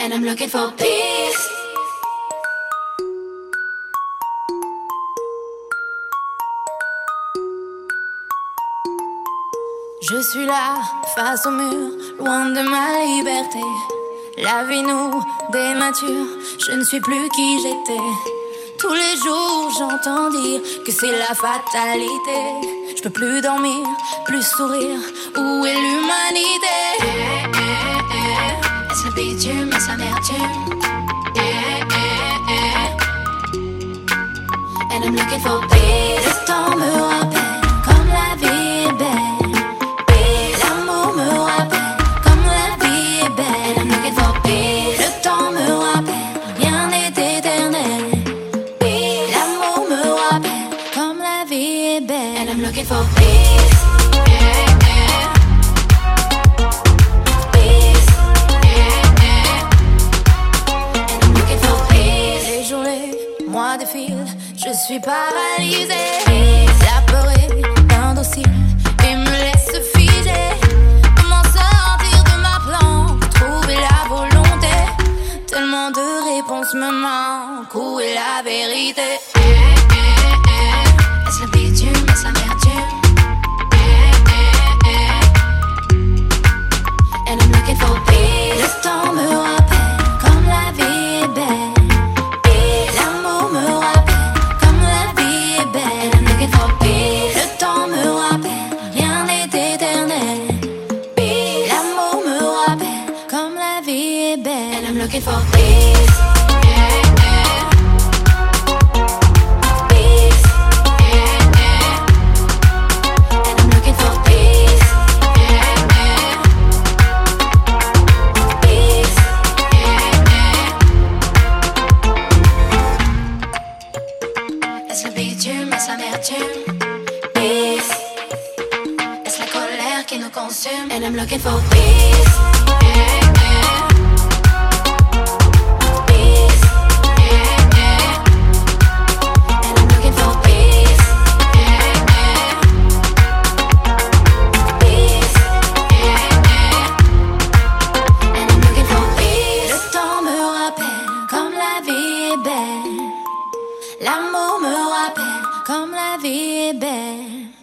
and I'm looking for peace. Je suis là, face au mur, loin de ma liberté. La vie nous démature, je ne suis plus qui j'étais. Tous les jours j'entends dire que c'est la fatalité. Je peux plus dormir, plus sourire. Où est l'humanité? L'amertume? And I'm looking for peace. Le temps me rappelle comme la vie est belle. L'amour me la vie. I'm looking for peace. Le temps me rappelle rien n'est éternel. L'amour me la vie belle. I'm looking for. Peace. Je suis paralysée. La peur est indocile et me laisse figer. Comment sortir de ma planque, trouver la volonté? Tellement de réponses me manquent, où est la vérité? Looking for peace. And I'm looking for peace. La vie est belle. L'amour me rappelle comme la vie est belle.